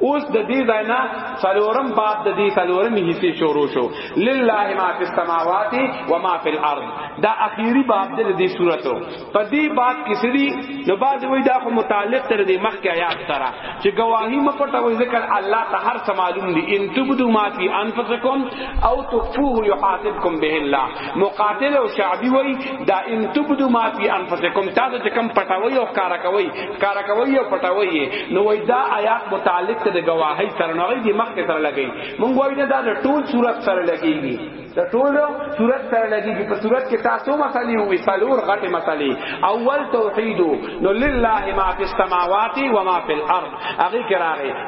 اوس د دې ځای نه څلورم باب د دې څلورم حصے شروع شو لله ما فی السماوات و ما فی الارض دا اخیری باب د دې سورته په دې باب کې سړي نو باز وای دا خو متعلق تر دې مخکې آیات سره چې گواہی م پټوي ذکر الله ته هر څه معلوم دي ان تبدو ما فی انفسکم او تخفوه یحاسبکم به الله مقاتل او شعبی وای دا ان تبدو ما فی انفسکم تاسو چې کم پټاوی او کارا کوي کارا کوي او پټاوی نو وای دا آیات متعلق ته د گواهی سره نه دی مخ ته سره لګی مونږ وای نه دا د ټول صورت سره لګیږي د ټول صورت سره لګیږي په صورت کې تاسو مسلې وې څلور غټه مسلې اول توحید نو لله ما فی السماوات و ما فی الارض هغه کراره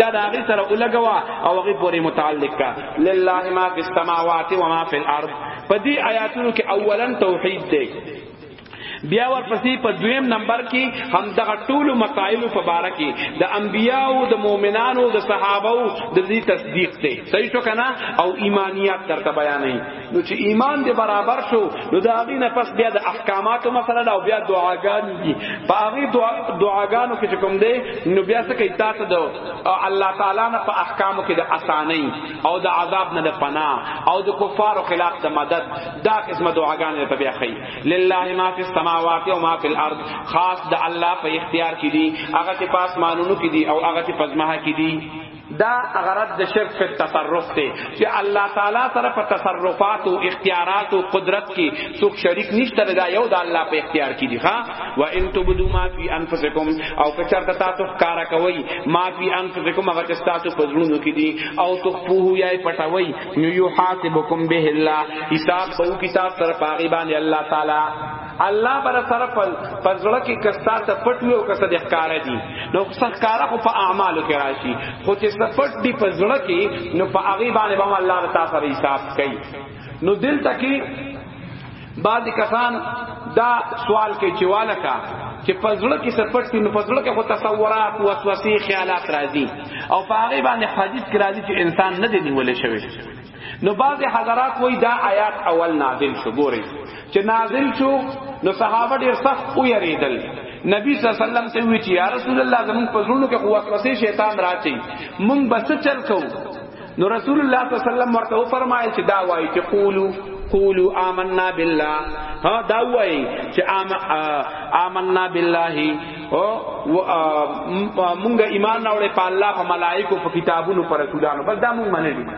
دا دا غي سره ولګوا او غي پوری متعلق کا لله ما فی السماوات و ما فی الارض پدی آیاتونو کې اولا توحید دی بیا ورپسې په دویم نمبر کې هم دغه ټول مسائل په باره کې د انبیانو د مؤمنانو د صحابه او د دې تصدیق ته صحیح شو کنه او ایمانیات درته بیانې نو چې ایمان دې برابر شو نو دا غي نه پس بیا د احکاماتو مسله او بیا دعاګانې دي په هغه دعاګانو کې کوم دی نو بیا څه کوي تاسو د الله تعالی نه په احکامو کې د اسانۍ او د عذاب نه د پناه او د کفارو خلاف د مدد دا قسمه دعاګانې ته بیا خي لله ما فی السماوات و ما فی الارض خاص د الله په اختیار کې دي هغه چې پاسمانونو کې دي او هغه چې پزماه کې دي دا غرض د شرک په تصرف دی چې الله تعالی سره په تصرفات او اختیارات او قدرت کې څوک شریک نشته دا یو د الله په اختیار کې دی ها و ان تبدو ما فی انفسکم او که چرته تاسو کار کوي ما فی انفسکم هغه چې تاسو په زړونو کې دي او تخفوه یا پټوي نو یحاسبکم به الله حساب به کتاب سره پاغي باندې الله تعالی الله بر سره پر زړه کې کستا ته پټ وي او کسه د ښکارا دي نو ښکارا خو په اعمالو کې راشي خو چې سپټ دي پر زړه کې نو په هغه باندې به الله تعالی سره حساب کوي نو دل تکي بعض کسان دا سوال کې چواله کا چې پزړه کې سپټ کې نو پزړه کې خو تصورات او وسوسې خیالات راځي او په هغه باندې حدیث کې راځي چې انسان نه دی نیول شوی نو بعض حضرات وای دا آیات اول نازل شو ګوري چې نازل شو نو صحابه ډیر سخت او یریدل نبی صلی الله علیه وسلم ته وی چې یا رسول الله زمون په زړونو کې قوت وسه شیطان راچی مونږ بس چل کو نو رسول الله صلی الله علیه وسلم ورته فرمایل چې دا وای چې قولو قولو آمنا بالله ها دا وای چې آمنا بالله او مونږ ایمان راوړې په الله په ملائکه په کتابونو پر رسولانو بس دا مونږ منلي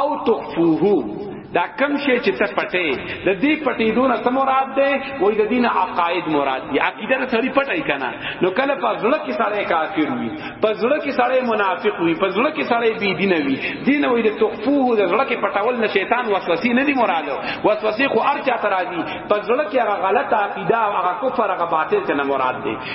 او تخفوه دا کم شی چې ته پټې د دې پټې دون ته مراد ده وای د دین عقاید مراد دی عقیده ته سړی پټای کنه نو کله په زړه کې سړی کافر وي په زړه کې سړی منافق وي په زړه کې سړی بی دین وي دین وای د تخفوه د زړه کې پټول نه شیطان وسوسه نه دی مراد وسوسه خو ارچا ترازی په زړه کې هغه غلط عقیده او هغه کفر هغه باطل ته مراد دی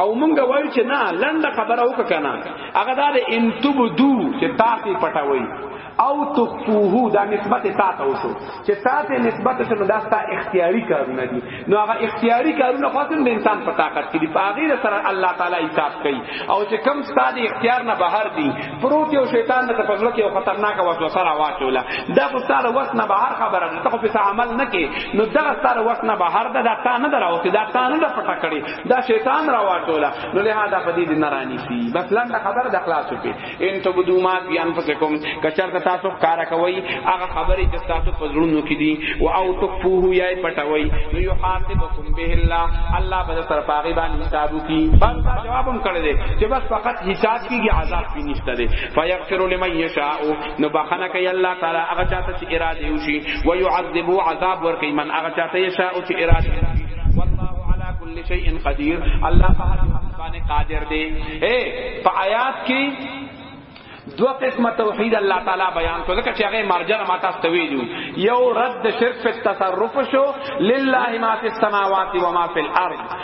او مونږ وایو چې نه لنډه خبره وکړه کنه هغه دا د ان تبدو چې تاسو پټوي او تخفوه دا نسبت تا ته وشو چې تا ته نسبت ته دا ستا اختیاري کارونه دي نو هغه اختیاري کارونه خاصه د انسان په طاقت کې دي په هغه سره الله تعالی حساب کوي او چې کم ستا د اختیار نه بهر دي پروت یو شیطان د تفضل کې یو خطرناک وسوسه را واچوله دا خو ستا د وس نه بهر خبره ده ته خو په عمل نه کې نو دا ستا د وس نه بهر ده دا تا نه دراو دا تا نه پټه کړی دا شیطان را واټولا نو له دا پدی دین رانی سی بس لند خبر د اخلاص په ان تو بدو ما بیان فسکم کچر ته تاسو کار کوي هغه خبرې چې تاسو په زړونو کې دي او او تخفوه یا پټوي نو یو حاسبکم به الله الله به تر پاغي باندې حساب کی بس جواب هم کړی چې بس فقط حساب کیږي عذاب کې نشته دی فیغفر لمن یشاء نو بخنه کوي الله تعالی هغه چاته چې اراده وشي ويعذبو عذاب ورکي من هغه چاته يشاء چې اراده وشي والله على كل شيء قدير الله په هر باندې قادر دی اے په آیات کې دو قسم توحید الله تعالی بیان کو ځکه چې هغه مرجع ما تاسو ته ویلو یو رد شرک په تصرف شو لله ما فی السماوات و ما فی الارض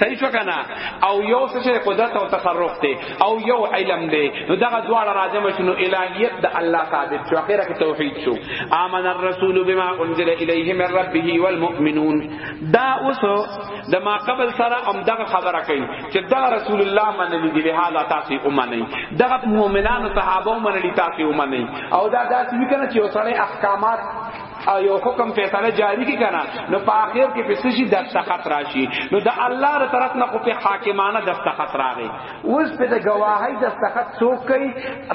صحیح شو کنه او یو څه چې قدرت او تصرف دی او یو علم دی نو دغه دواړه راجم شنو الہیت د الله ثابت شو اخره کې توحید شو امن الرسول بما انزل الیه من ربه والمؤمنون دا اوس د ما قبل سره هم دغه خبره کوي چې دا رسول الله منلی دی لہذا تاسو ومنئ دغه مؤمنانو صحابه منلی تاسو ومنئ او دا داسې وکنه چې وسړی احکامات او یو حکم فیصله جاری کی کنه نو په اخر کې په سشي دستخط راشي نو د الله تر طرف نه خو په حاکمانه دستخط راغی اوس په د گواهی دستخط څوک کوي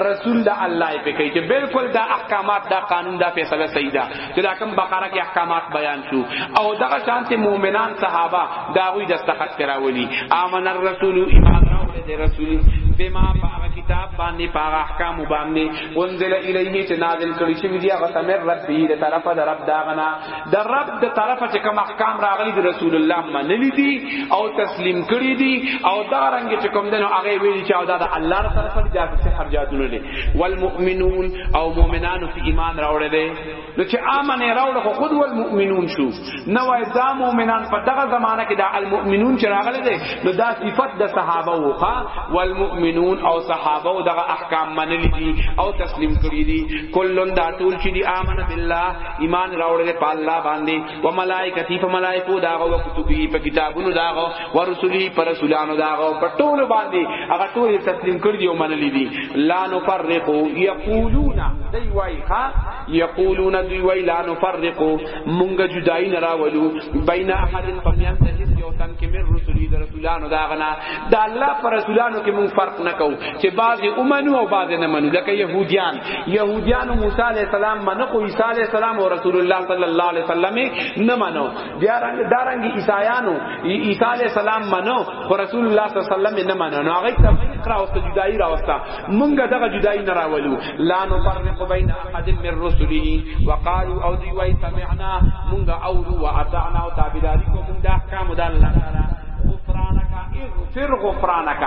رسول د الله په کوي چې بالکل دا احکامات دا قانون دا فیصله صحیح ده چې دا کوم بقره کې احکامات بیان شو او دغه شانته مؤمنان صحابه دا غوي دستخط کراولي امن الرسول ایمان راوړي د رسول بما په کتاب باندې په احکام باندې انزل الیه چې نازل کړي شوی دی هغه تمر رب دی د طرفه د رب داغنا د رب د طرفه چې کوم احکام راغلي د رسول الله منلي دي او تسلیم کړي دي او دا رنګ چې کوم دنو هغه ویلي چې دا د الله تر طرفه دي دا څه حرجاتونه دي والمؤمنون او مؤمنانو په ایمان راوړل نو چې امن راوړ خو خود ول مؤمنون شو نو وای دا مؤمنان په دغه زمانہ کې دا المؤمنون چې راغله دي نو دا صفت د صحابه وو ها والمؤمنون او صحابه او دغه احکام منل دي او تسلیم کړی دي کلون دا ټول چې دي امن بالله ایمان راوړل په الله باندې و ملائکتی په ملائکو داغه او کتبی په کتابونو داغه و رسولی پر رسولانو داغه په ټول باندې هغه ټول تسلیم کړ دی او منلی دی لا نفرق یقولون دی وای ها یقولون دی وای لا نفرق مونږ جدای نه راولو بین احد قمیان د هیڅ یو تن کې مر رسولی د رسولانو داغه نه د الله پر رسولانو کې مونږ فرق نکو چې بعضی اومنو او بعضی نه منو لکه يهوديان یهودیانو موسی علی السلام منو خو عیسی علی السلام او رسول الله صلی الله علیه وسلم نه منو بیا رنگ دارنګ عیسایانو عیسی علی السلام منو خو رسول الله صلی الله علیه وسلم نه منو نو هغه تفریق راوسته جدایی راوسته مونږه دغه جدایی نه راولو لا نفرق بین احد من رسله وقالوا او دی وای سمعنا مونږه او و اطعنا او تابعداری کو مونږه احکام د الله تعالی غفرانک اغفر غفرانک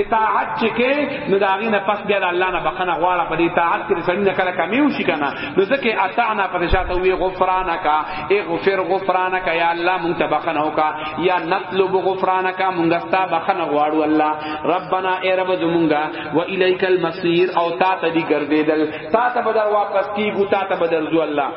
اطاعت چې کې نو دا غي نه پس بیا الله نه بخنه غواړه په اطاعت کې سړی نه کله کمی وشي کنه نو ځکه اطعنا په شاته وی غفرانک اغفر غفرانک یا الله مونږ ته بخنه وکا یا نطلب غفرانک مونږ ستا بخنه غواړو الله ربنا ای رب زمونږه و الیک المصیر او تا ته دی ګرځیدل تا ته بدر واپس کیږو تا ته بدر زو الله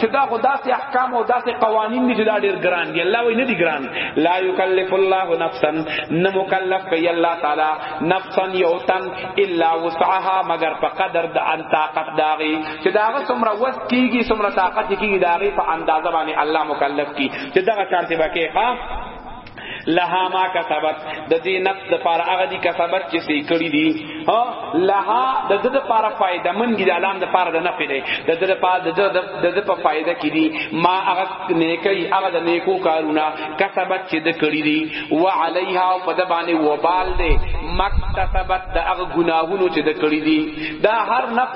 چې دا خو داسې احکام او داسې قوانین دي چې دا ډېر ګران دي الله وایي نه دي ګران لا یکلف الله نفسا نه مکلف کوي الله تعالی نفسا یو تن الا وسعها مگر په قدر د ان طاقت داغي چې داغه څومره وس کیږي څومره طاقت کیږي داغي په اندازه باندې الله مکلف کی چې دغه کار ته باکې ښا لها ما کسبت د دې نفس د پاره هغه دي کسبت چې سې کړی دي ها لها د دې د پاره فائدہ من دي د علام د پاره د نفع دی د دې د پاره د دې د په فائدہ کې دي ما هغه نیکي هغه د نیکو کارونه کسبت چې د کړی دي و علیها او په د باندې وبال دی مکتسبت د هغه ګناهونو چې د کړی دي دا هر نفس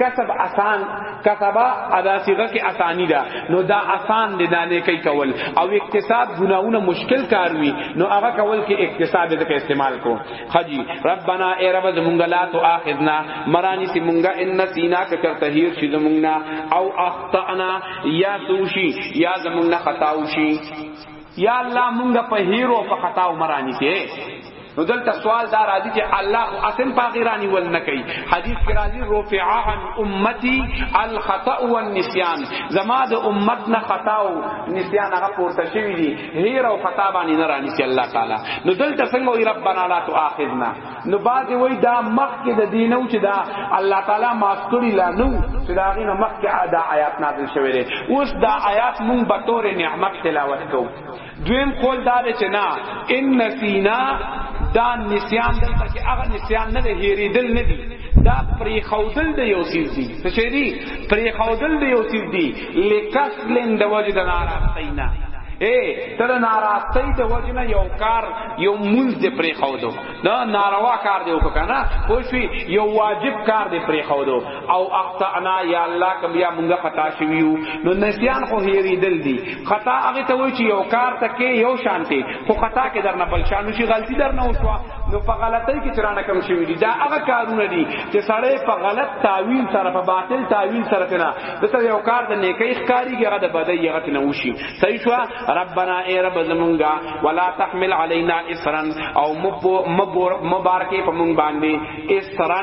کسب آسان کسبا ادا صيغه کې اساني ده نو دا آسان دي دا نه کوي کول او اکتساب ګناونه مشکل کار وي نو هغه کول کې اکتساب دې استعمال کو خجي ربنا اي رب زمونږ لا تو اخذنا مراني سي مونږه ان سینا ک چرته هیر شي زمونږ او اخطانا یا سوشي یا زمونږ خطاوشي یا الله مونږ په هیرو په خطا عمرانی سي نو دلته سوال دا راځي چې الله خو اسن پاغیرانی ول نه کوي حدیث کې راځي رفع عن امتی الخطا والنسیان زما د امت نه خطا او نسیان هغه پورته شوی دي هیر او خطا باندې نه رانی چې الله تعالی نو دلته څنګه وي ربنا لا تؤاخذنا نو بعد وی دا مخ کې د دینو چې دا الله تعالی معاف کړی لا نو چې دا غینه مخ کې دا آیات نازل شوی دی اوس دا آیات مونږ به تور نعمت تلاوت کوو دویم قول دا دی چې نه ان نسینا دا نسیان دلته کې هغه نسیان نه دی هېریدل نه دی دا پری خودل د یو سیز دی څه شي دی پری خودل د یو سیز دی لکسلن د وجد ناراستینا اے تر ناراستی د وجنه یو کار یو مونږ دې پرې خودو دا ناروا کار دی وکنه خو شي یو واجب کار دې پرې خودو او اخطانا یا الله کوم یا مونږه خطا شویو نو نسیان خو هیری دل دی خطا هغه ته وای چې یو کار تکې یو شانته خو خطا کې درنه بل شانو شي غلطی درنه وشو نو په غلطی کې چرانه کم شوی دی دا هغه کارونه دي چې سړی په غلط تعویل سره په باطل تعویل سره کنه دته یو کار د نیکی ښکاریږي هغه د بدی هغه نه وشي صحیح شو ربنا ای رب زمونږه ولا تحمل علينا اسرا او مبارکه په مونږ باندې اسرا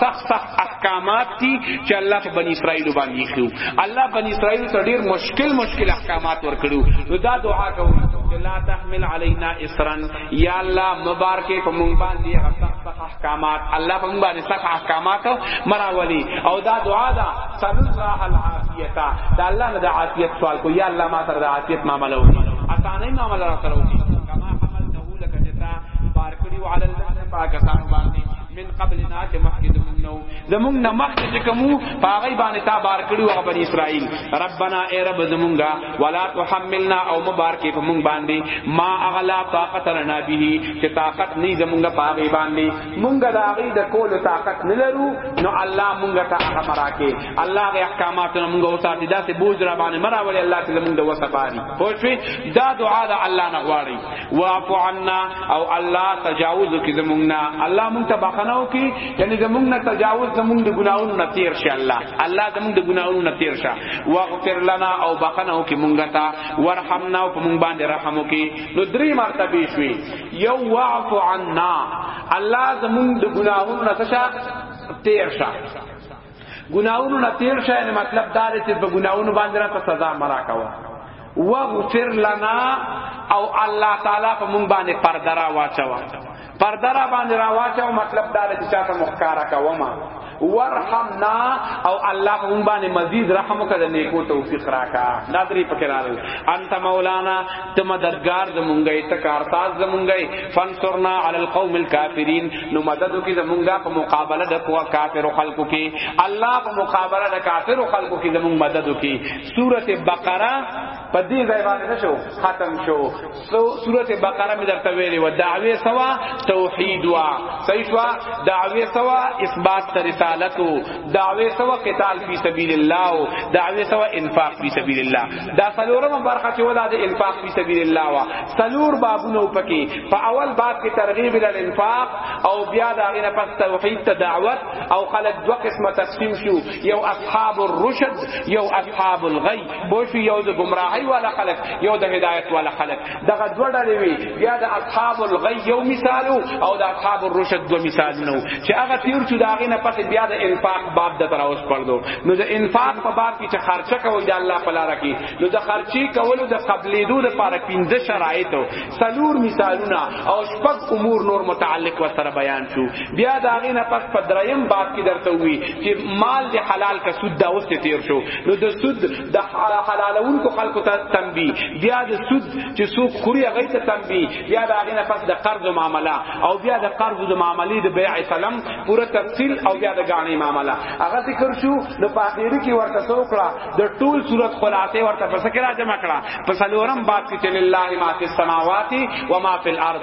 سخت سخت احکامات دي چې الله په بنی اسرائیل باندې خو الله بنی اسرائیل ته ډیر مشکل مشکل احکامات ورکړو نو دا دعا کوو چې لا تحمل علینا اسرا یا الله مبارکه په مونږ باندې سخت سخت احکامات الله په مونږ باندې سخت احکامات مراولي او دا دعا دا صلی الله العافیه دا الله نه د عافیت سوال کو یا الله ما سره د عافیت معاملې وکړه اسانه معاملې سره وکړه کما حملته لك جتا بارکړي وعلى الذين پاکستان باندې من قبلنا چې مخکې د مونږ نو د مونږ نه مخکې چې کومو پاغي باندې تا بار کړو هغه بنی اسرائیل ربنا ای رب زمونږه ولا تحملنا او مبارک په مونږ باندې ما اغلا طاقت لنا به چې طاقت نه زمونږه پاغي باندې مونږه د هغه د کول طاقت نه لرو نو الله مونږه ته هغه مراکه الله غي احکامات مونږه او ساتي داسې بوج را باندې مراولي الله چې مونږ د وسه باري پوه شئ دا دعا د الله نه غواړي واعفو عنا او الله تجاوز کی زمونږنا الله مونږ ته بخناو کی یعنی زمونږ نه تجاوز زمونږ د ګناونو نه تیر شي الله الله زمونږ د ګناونو نه تیر شه واغفر لنا او بخناو کی مونږ ته ورحمنا او مونږ باندې رحم وکي نو درې مرتبه شوي یو واعفو عنا الله زمونږ د ګناونو نه تیر شه ګناونو نه تیر شای نه مطلب دا دی چې په ګناونو باندې راته سزا مرا کوا واغفر لنا او الله تعالی په مونږ باندې پرده را واچوا پرده را باندې را واچوا مطلب دا دی چې چاته مخکارا کوما ورحمنا او الله هم باندې مزید رحم وکړه نیکو توفیق راکا دا درې پکې راغلی انت مولانا ته مددگار زمونږه ته کارساز زمونږه فنصرنا علی القوم الکافرین نو مدد کی زمونږه په مقابله د قوا کافر خلقو کی الله په مقابله د کافر خلقو کی زمونږ مدد کی سوره بقره په دې ځای باندې نشو ختم شو سو سورته بقره مې درته ویلې و دعوی سوا توحید وا صحیح شو دعوی سوا اثبات تر رسالت دعوی سوا قتال فی سبیل الله دعوی سوا انفاق فی سبیل الله دا سلورمه برخه چې ولا د انفاق فی سبیل الله وا سلور بابونو پکې په اول باب کې ترغیب ال انفاق او بیا دا غینه پس توحید ته دعوت او خلق دو قسمه تقسیم شو یو اصحاب الرشد یو اصحاب الغی بو شو یو د گمراهی والا خلق یو د هدایت والا خلق دغه دوه ډلې وي بیا د اصحاب الغی یو مثال او د اصحاب الرشد دو مثال نو چې هغه تیر چې داغه نه پس بیا د انفاق باب د تر اوس پړدو نو د انفاق په باب کې چې خرچه کوي د الله په لار کې نو د خرچي کولو د قبلېدو د لپاره پنځه شرایط او سلور مثالونه او شپږ امور نور متعلق وسره بیان شو بیا داغه نه پس په دریم باب کې درته وی چې مال د حلال کا سود دا اوس تیر شو نو د سود د حلالونکو خلکو ته تنبیه بیا د سود چې سو خوري هغه ته تنبیه بیا د هغه نه پس د قرض معاملې او بیا د قرض د معاملې د بیع سلام پوره تفصیل او بیا د غاڼې معاملې هغه ذکر شو نو په اخر کې ورته څوکړه د ټول صورت خلاصې ورته پس کې را جمع کړه پس لورم باب کې چې لله ما فی السماوات و ما فی الارض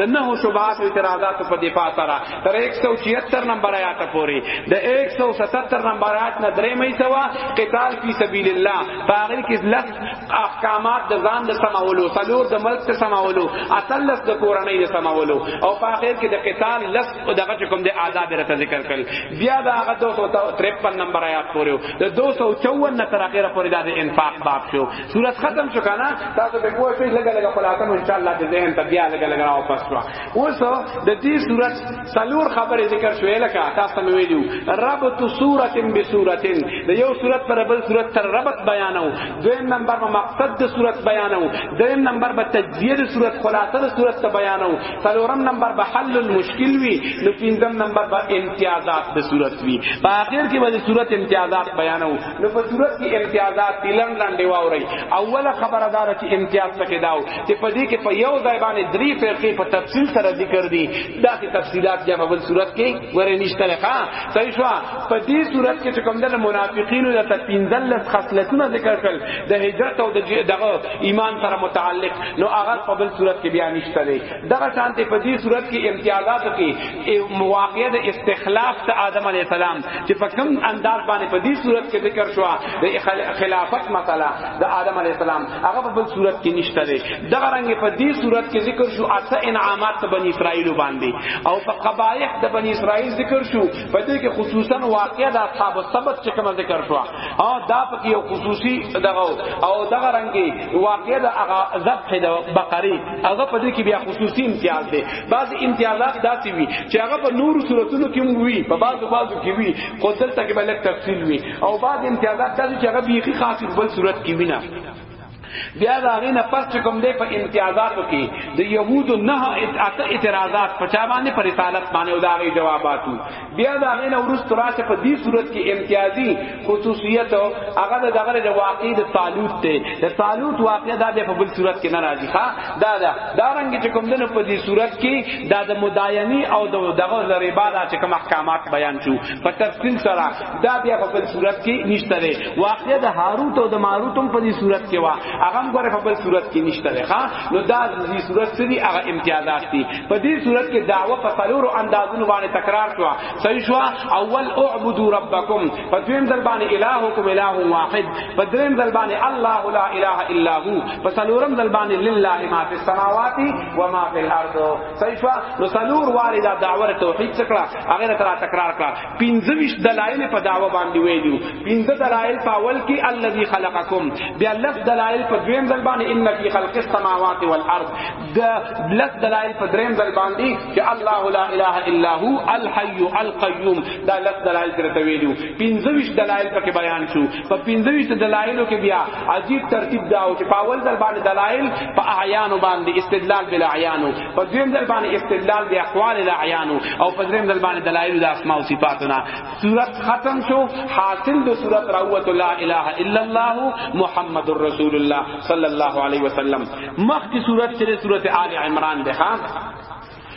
د نهو شبهات او اعتراضات په دفاع سره تر 176 نمبر آیات پورې د 177 نمبر آیات نه درې مې سوا قتال فی سبیل الله باغی کې لس احکامات د ځان د سماولو څلور د ملک ته سماولو اتلس د کورنۍ د سماولو او په اخر کې د قتال لس او دغه کوم د آداب رته ذکر کړل بیا دا هغه 253 نمبر آیات پورې د 254 نه تر اخره پورې د انفاق باب شو صورت ختم شو کنه تاسو به کوه شي لګا لګا خلاصم ان شاء الله د ذهن ته بیا لګا لګا واپس شو اوس د دې صورت سلور خبره ذکر شوې لکه تاسو مې ویلو ربط صورت بصورت د یو صورت پر بل صورت تر ربط بیانو دویم نمبر په مقصد د صورت بیانو دریم نمبر په تجزیه د صورت خلاصه د صورت ته بیانو سلورم نمبر په حل المشکل وی نو پنځم نمبر په امتیازات د صورت وی په اخر کې به د صورت امتیازات بیانو نو په صورت کې امتیازات دي لنډ لنډ واوري اوله خبره دا چې امتیاز څه کېداو چې په دې کې په یو ځای باندې درې فرقې په تفصیل سره ذکر دي دا چې تفصيلات جمع بل صورت کې ورې نشته لکه صحیح شو په دې صورت کې چې کوم د منافقینو د تپینځل خصلتونه ذکر کړل د هجرت او د دغه ایمان سره متعلق نو هغه په بل صورت کې بیا نشته دی دغه شانته په دې صورت کې امتیازات کې واقعه د استخلاف ته آدم علی السلام چې په کوم انداز باندې په دې صورت کې ذکر شو د خلافت مسله د آدم علی السلام هغه په بل صورت کې نشته دی دا رنګ په دې صورت کې ذکر شو اته انعامات ته بنی اسرائیل باندې او په قبایح د بنی اسرائیل ذکر شو په دې کې خصوصا واقعه د اصحاب السبت چې کوم ذکر شو او دا پکې یو خصوصي دغه او دغه رنګي واقع د هغه ذبح د بقره هغه په دې کې بیا خصوصي امتیاز دی بعض امتیازات داسې وي چې هغه په نور صورتونو کې وي په بعضو بعضو کې وي خو دلته کې بلک تفصیل وي او بعض امتیازات داسې چې هغه بیخي خاص بل صورت کې وي نه بیا دا غینه پس چې کوم دی په امتیازاتو کې د یهودو نه اته اعتراضات په چا باندې پر رسالت باندې او دا غي جواباتو بیا دا غینه ورست راشه په دې صورت کې امتیازي خصوصیت هغه د دغه د واقع د طالوت ته د طالوت واقع دا په بل صورت کې نه راځي ښا دا دا دا رنګ چې کوم دنه په دې صورت کې دا د مداینی او دغه لري بالا چې کوم احکامات بیان شو په تفصیل سره دا بیا په بل صورت کې نشته دی واقعا د هاروت او د ماروت هم په دې صورت کې وا هغه هم غره په بل صورت کې نشته دی ها نو دا د دې صورت سری هغه امتیازات دي په دې صورت کې دعوه په څلورو اندازونو باندې تکرار شو صحیح شو اول اعبدوا ربکم په دویم ځل باندې الہکم الہ واحد په دریم ځل باندې الله لا اله الا هو په څلورم ځل باندې لله ما فی السماوات و ما فی الارض صحیح شو نو څلور واري دا دعوه توحید څخه هغه تکرار کړه پنځه ویش دلایل په داوا باندې ویلو پنځه دلایل په اول کې الذي خلقکم بیا لس دلایل په دویم ځل باندې ان فی خلق السماوات والارض د لس دلایل په دریم ځل باندې چې الله لا اله الا هو الحي القيوم دا لس دلایل درته ویلو پنځه ویش دلایل پکې بیان شو په پنځه ویش دلایلو کې بیا عجیب ترتیب دا او چې په اول ځل باندې دلایل په اعیان باندې استدلال بل اعیان په دویم ځل باندې استدلال د اقوال الاعیان او په دریم ځل باندې دلایل د اسماء او صفاتنا صورت ختم شو حاصل د صورت راوت لا اله الا الله محمد رسول الله صلی الله علیه وسلم مخکې صورت چې صورت آل عمران ده